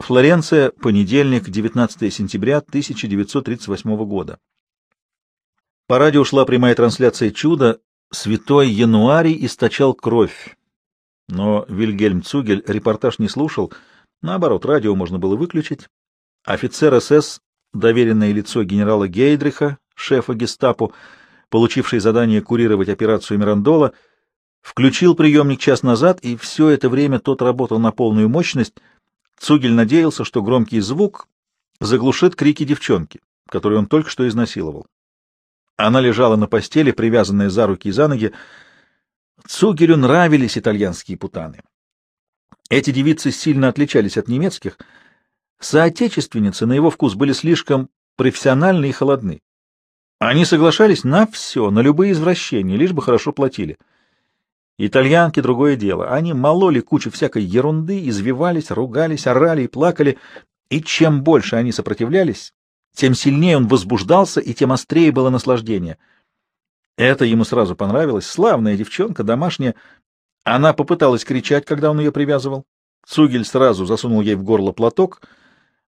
Флоренция, понедельник, 19 сентября 1938 года. По радио шла прямая трансляция чуда. Святой Януарий источал кровь. Но Вильгельм Цугель репортаж не слушал. Наоборот, радио можно было выключить. Офицер СС, доверенное лицо генерала Гейдриха, шефа гестапо, получивший задание курировать операцию Мирандола, включил приемник час назад, и все это время тот работал на полную мощность — Цугель надеялся, что громкий звук заглушит крики девчонки, которую он только что изнасиловал. Она лежала на постели, привязанная за руки и за ноги. Цугелю нравились итальянские путаны. Эти девицы сильно отличались от немецких. Соотечественницы на его вкус были слишком профессиональны и холодны. Они соглашались на все, на любые извращения, лишь бы хорошо платили — Итальянки — другое дело. Они мололи кучу всякой ерунды, извивались, ругались, орали и плакали, и чем больше они сопротивлялись, тем сильнее он возбуждался, и тем острее было наслаждение. Это ему сразу понравилось. Славная девчонка, домашняя. Она попыталась кричать, когда он ее привязывал. Цугель сразу засунул ей в горло платок,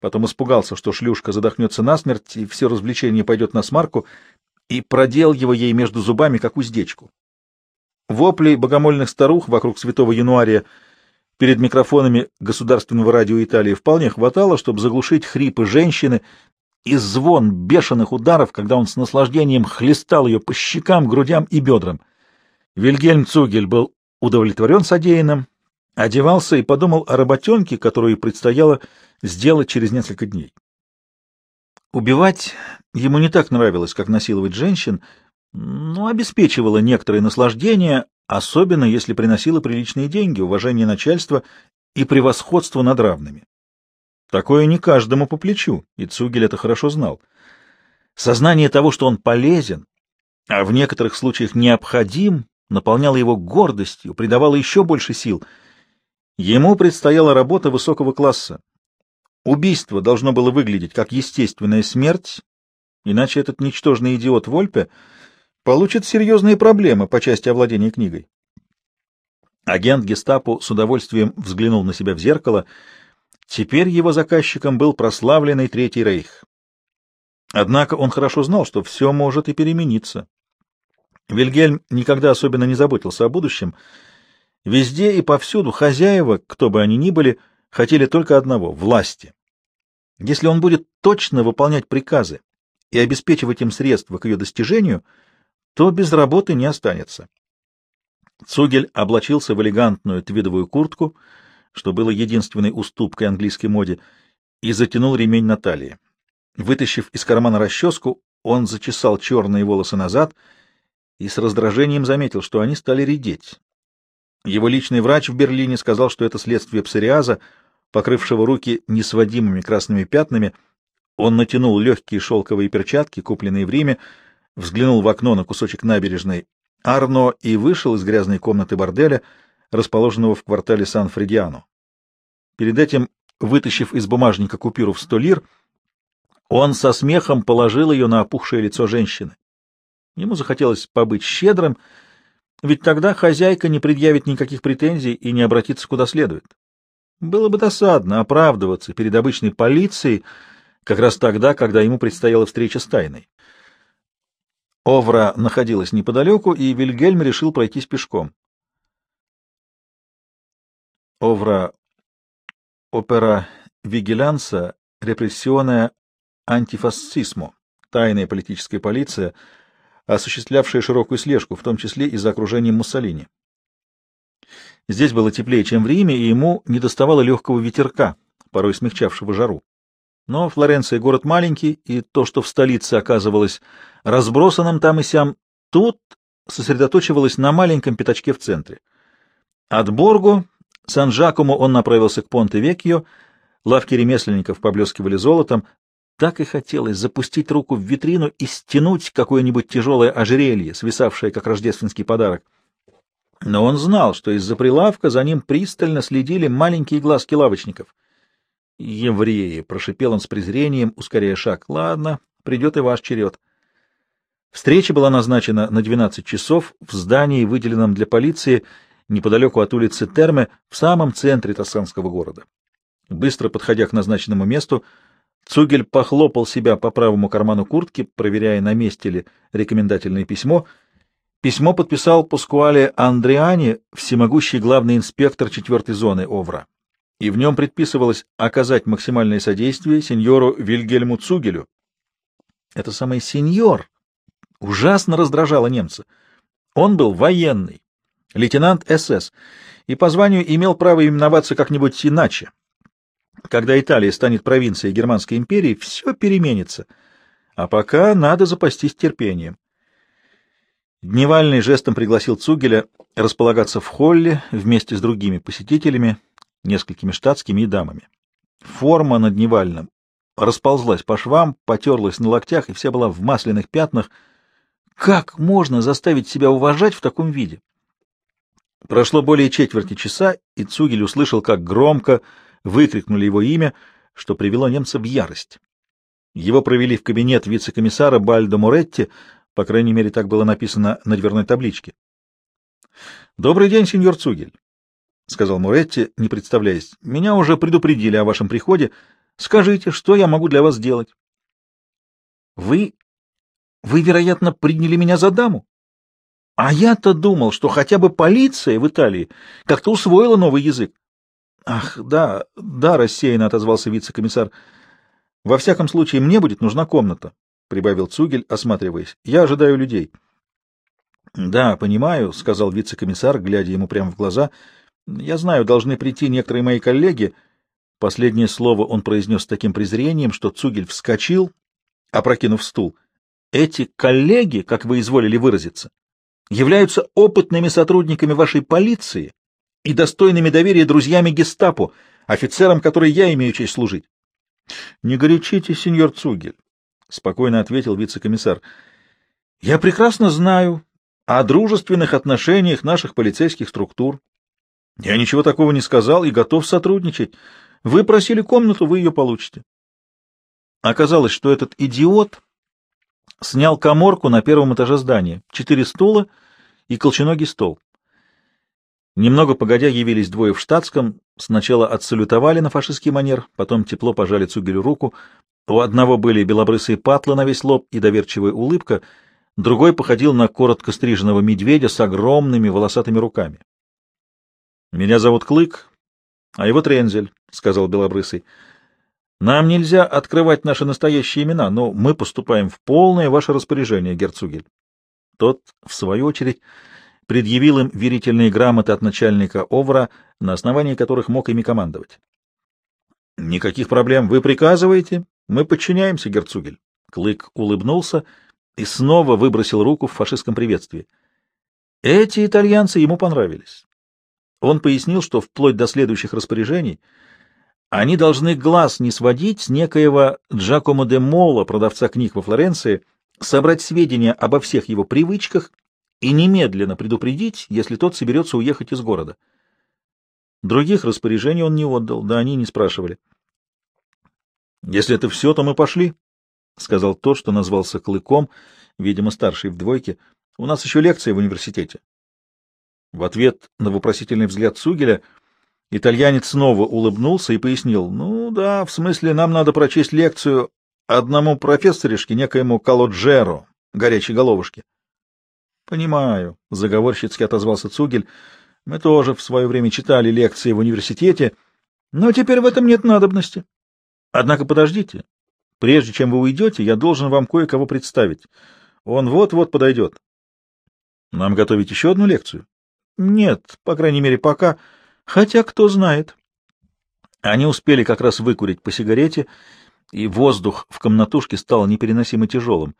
потом испугался, что шлюшка задохнется насмерть, и все развлечение пойдет на смарку, и продел его ей между зубами, как уздечку. Воплей богомольных старух вокруг святого Януария перед микрофонами государственного радио Италии вполне хватало, чтобы заглушить хрипы женщины и звон бешеных ударов, когда он с наслаждением хлестал ее по щекам, грудям и бедрам. Вильгельм Цугель был удовлетворен содеянным, одевался и подумал о работенке, которую предстояло сделать через несколько дней. Убивать ему не так нравилось, как насиловать женщин — но обеспечивала некоторое наслаждение, особенно если приносила приличные деньги, уважение начальства и превосходство над равными. Такое не каждому по плечу, и Цугель это хорошо знал. Сознание того, что он полезен, а в некоторых случаях необходим, наполняло его гордостью, придавало еще больше сил. Ему предстояла работа высокого класса. Убийство должно было выглядеть как естественная смерть, иначе этот ничтожный идиот Вольпе — получит серьезные проблемы по части овладения книгой. Агент гестапо с удовольствием взглянул на себя в зеркало. Теперь его заказчиком был прославленный Третий Рейх. Однако он хорошо знал, что все может и перемениться. Вильгельм никогда особенно не заботился о будущем. Везде и повсюду хозяева, кто бы они ни были, хотели только одного — власти. Если он будет точно выполнять приказы и обеспечивать им средства к ее достижению — то без работы не останется. Цугель облачился в элегантную твидовую куртку, что было единственной уступкой английской моде, и затянул ремень на талии. Вытащив из кармана расческу, он зачесал черные волосы назад и с раздражением заметил, что они стали редеть. Его личный врач в Берлине сказал, что это следствие псориаза, покрывшего руки несводимыми красными пятнами. Он натянул легкие шелковые перчатки, купленные в Риме, взглянул в окно на кусочек набережной Арно и вышел из грязной комнаты борделя, расположенного в квартале Сан-Фридиано. Перед этим, вытащив из бумажника купюру в сто лир, он со смехом положил ее на опухшее лицо женщины. Ему захотелось побыть щедрым, ведь тогда хозяйка не предъявит никаких претензий и не обратится куда следует. Было бы досадно оправдываться перед обычной полицией как раз тогда, когда ему предстояла встреча с тайной. Овра находилась неподалеку, и Вильгельм решил пройтись пешком. Овра опера вигилянса репрессионная антифасцисмо, тайная политическая полиция, осуществлявшая широкую слежку, в том числе и за окружением Муссолини. Здесь было теплее, чем в Риме, и ему недоставало легкого ветерка, порой смягчавшего жару. Но Флоренция — город маленький, и то, что в столице оказывалось разбросанным там и сям, тут сосредоточивалось на маленьком пятачке в центре. От Боргу, Сан-Жакому он направился к Понте-Векьо, лавки ремесленников поблескивали золотом, так и хотелось запустить руку в витрину и стянуть какое-нибудь тяжелое ожерелье, свисавшее как рождественский подарок. Но он знал, что из-за прилавка за ним пристально следили маленькие глазки лавочников — «Евреи!» — прошипел он с презрением, ускоряя шаг. «Ладно, придет и ваш черед». Встреча была назначена на 12 часов в здании, выделенном для полиции, неподалеку от улицы Терме, в самом центре тосканского города. Быстро подходя к назначенному месту, Цугель похлопал себя по правому карману куртки, проверяя, на месте ли рекомендательное письмо. Письмо подписал Пускуале Андриани, всемогущий главный инспектор четвертой зоны Овра, и в нем предписывалось оказать максимальное содействие сеньору Вильгельму Цугелю. Это самый сеньор ужасно раздражало немца. Он был военный, лейтенант СС, и по званию имел право именоваться как-нибудь иначе. Когда Италия станет провинцией Германской империи, все переменится. А пока надо запастись терпением. Дневальный жестом пригласил Цугеля располагаться в холле вместе с другими посетителями, несколькими штатскими и дамами. Форма на Дневальном расползлась по швам, потерлась на локтях, и вся была в масляных пятнах. Как можно заставить себя уважать в таком виде? Прошло более четверти часа, и Цугель услышал, как громко выкрикнули его имя, что привело немца в ярость. Его провели в кабинет вице-комиссара Бальдо Моретти, по крайней мере, так было написано на дверной табличке. «Добрый день, сеньор Цугель», — сказал Моретти, не представляясь. «Меня уже предупредили о вашем приходе. Скажите, что я могу для вас сделать?» «Вы... вы, вероятно, приняли меня за даму?» А я-то думал, что хотя бы полиция в Италии как-то усвоила новый язык. Ах, да, да, рассеянно отозвался вице-комиссар. Во всяком случае, мне будет нужна комната, прибавил Цугель, осматриваясь. Я ожидаю людей. Да, понимаю, сказал вице-комиссар, глядя ему прямо в глаза. Я знаю, должны прийти некоторые мои коллеги. Последнее слово он произнес с таким презрением, что Цугель вскочил, опрокинув стул. Эти коллеги, как вы изволили выразиться, являются опытными сотрудниками вашей полиции и достойными доверия друзьями гестапо, офицерам, которой я имею честь служить. — Не горячитесь, сеньор Цугель, — спокойно ответил вице-комиссар. — Я прекрасно знаю о дружественных отношениях наших полицейских структур. Я ничего такого не сказал и готов сотрудничать. Вы просили комнату, вы ее получите. Оказалось, что этот идиот снял коморку на первом этаже здания, четыре стула и колченогий стол. Немного погодя явились двое в штатском, сначала отсалютовали на фашистский манер, потом тепло пожали Цугелю руку. У одного были белобрысые патлы на весь лоб и доверчивая улыбка, другой походил на коротко стриженного медведя с огромными волосатыми руками. — Меня зовут Клык, а его Трензель, — сказал белобрысый. — Нам нельзя открывать наши настоящие имена, но мы поступаем в полное ваше распоряжение, герцугель. Тот, в свою очередь, предъявил им верительные грамоты от начальника Овра, на основании которых мог ими командовать. «Никаких проблем. Вы приказываете? Мы подчиняемся, герцугель». Клык улыбнулся и снова выбросил руку в фашистском приветствии. Эти итальянцы ему понравились. Он пояснил, что вплоть до следующих распоряжений они должны глаз не сводить с некоего Джакомо де Мола, продавца книг во Флоренции, собрать сведения обо всех его привычках и немедленно предупредить, если тот соберется уехать из города. Других распоряжений он не отдал, да они не спрашивали. — Если это все, то мы пошли, — сказал тот, что назвался Клыком, видимо, старший в двойке. — У нас еще лекция в университете. В ответ на вопросительный взгляд Сугеля итальянец снова улыбнулся и пояснил. — Ну да, в смысле, нам надо прочесть лекцию одному профессоришке, некоему Калоджеро, горячей головушке. Понимаю, заговорщицки отозвался Цугель. Мы тоже в свое время читали лекции в университете, но теперь в этом нет надобности. Однако подождите. Прежде чем вы уйдете, я должен вам кое-кого представить. Он вот-вот подойдет. Нам готовить еще одну лекцию? Нет, по крайней мере, пока. Хотя кто знает. Они успели как раз выкурить по сигарете, и воздух в комнатушке стал непереносимо тяжелым.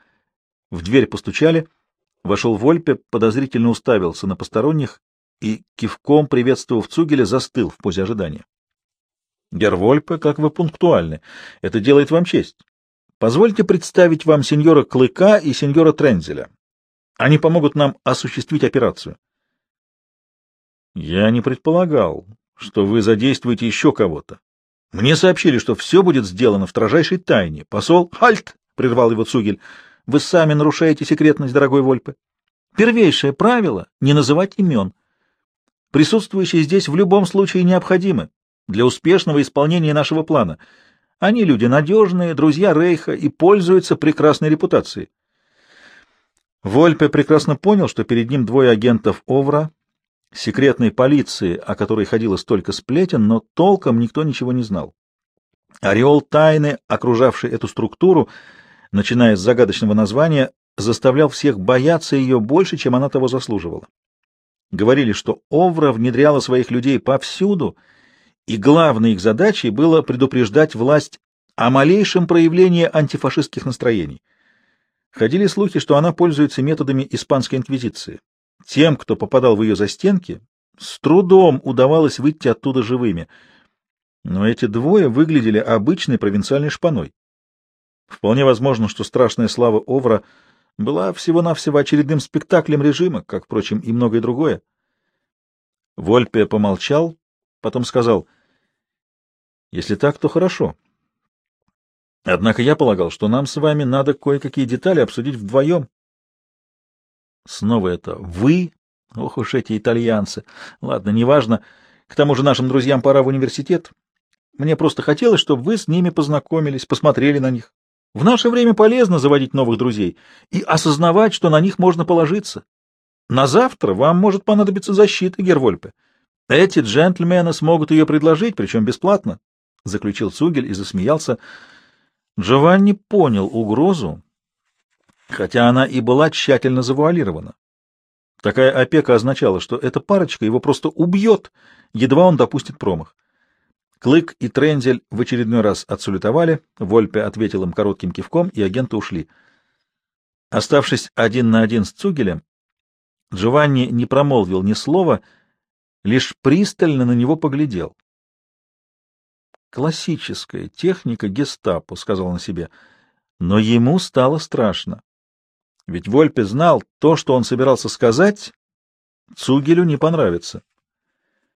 В дверь постучали — Вошел Вольпе, подозрительно уставился на посторонних и, кивком приветствовав Цугеля, застыл в позе ожидания. — Гер Вольпе, как вы пунктуальны. Это делает вам честь. Позвольте представить вам сеньора Клыка и сеньора Трензеля. Они помогут нам осуществить операцию. — Я не предполагал, что вы задействуете еще кого-то. Мне сообщили, что все будет сделано в строжайшей тайне. Посол... — Хальт! — прервал его Цугель. Вы сами нарушаете секретность, дорогой Вольпе. Первейшее правило — не называть имен. Присутствующие здесь в любом случае необходимы. для успешного исполнения нашего плана. Они люди надежные, друзья Рейха и пользуются прекрасной репутацией. Вольпе прекрасно понял, что перед ним двое агентов Овра, секретной полиции, о которой ходило столько сплетен, но толком никто ничего не знал. Ореол тайны, окружавший эту структуру, начиная с загадочного названия, заставлял всех бояться ее больше, чем она того заслуживала. Говорили, что Овра внедряла своих людей повсюду, и главной их задачей было предупреждать власть о малейшем проявлении антифашистских настроений. Ходили слухи, что она пользуется методами испанской инквизиции. Тем, кто попадал в ее застенки, с трудом удавалось выйти оттуда живыми. Но эти двое выглядели обычной провинциальной шпаной. Вполне возможно, что страшная слава Овра была всего-навсего очередным спектаклем режима, как, впрочем, и многое другое. Вольпе помолчал, потом сказал, «Если так, то хорошо. Однако я полагал, что нам с вами надо кое-какие детали обсудить вдвоем. Снова это «вы». Ох уж эти итальянцы. Ладно, неважно. К тому же нашим друзьям пора в университет. Мне просто хотелось, чтобы вы с ними познакомились, посмотрели на них. В наше время полезно заводить новых друзей и осознавать, что на них можно положиться. На завтра вам может понадобиться защита, Гервольпе. Эти джентльмены смогут ее предложить, причем бесплатно, — заключил Цугель и засмеялся. Джованни понял угрозу, хотя она и была тщательно завуалирована. Такая опека означала, что эта парочка его просто убьет, едва он допустит промах. Клык и Трензель в очередной раз отсулютовали, Вольпе ответил им коротким кивком, и агенты ушли. Оставшись один на один с Цугелем, Джованни не промолвил ни слова, лишь пристально на него поглядел. «Классическая техника гестапо», — сказал он себе, но ему стало страшно. Ведь Вольпе знал, то, что он собирался сказать, Цугелю не понравится.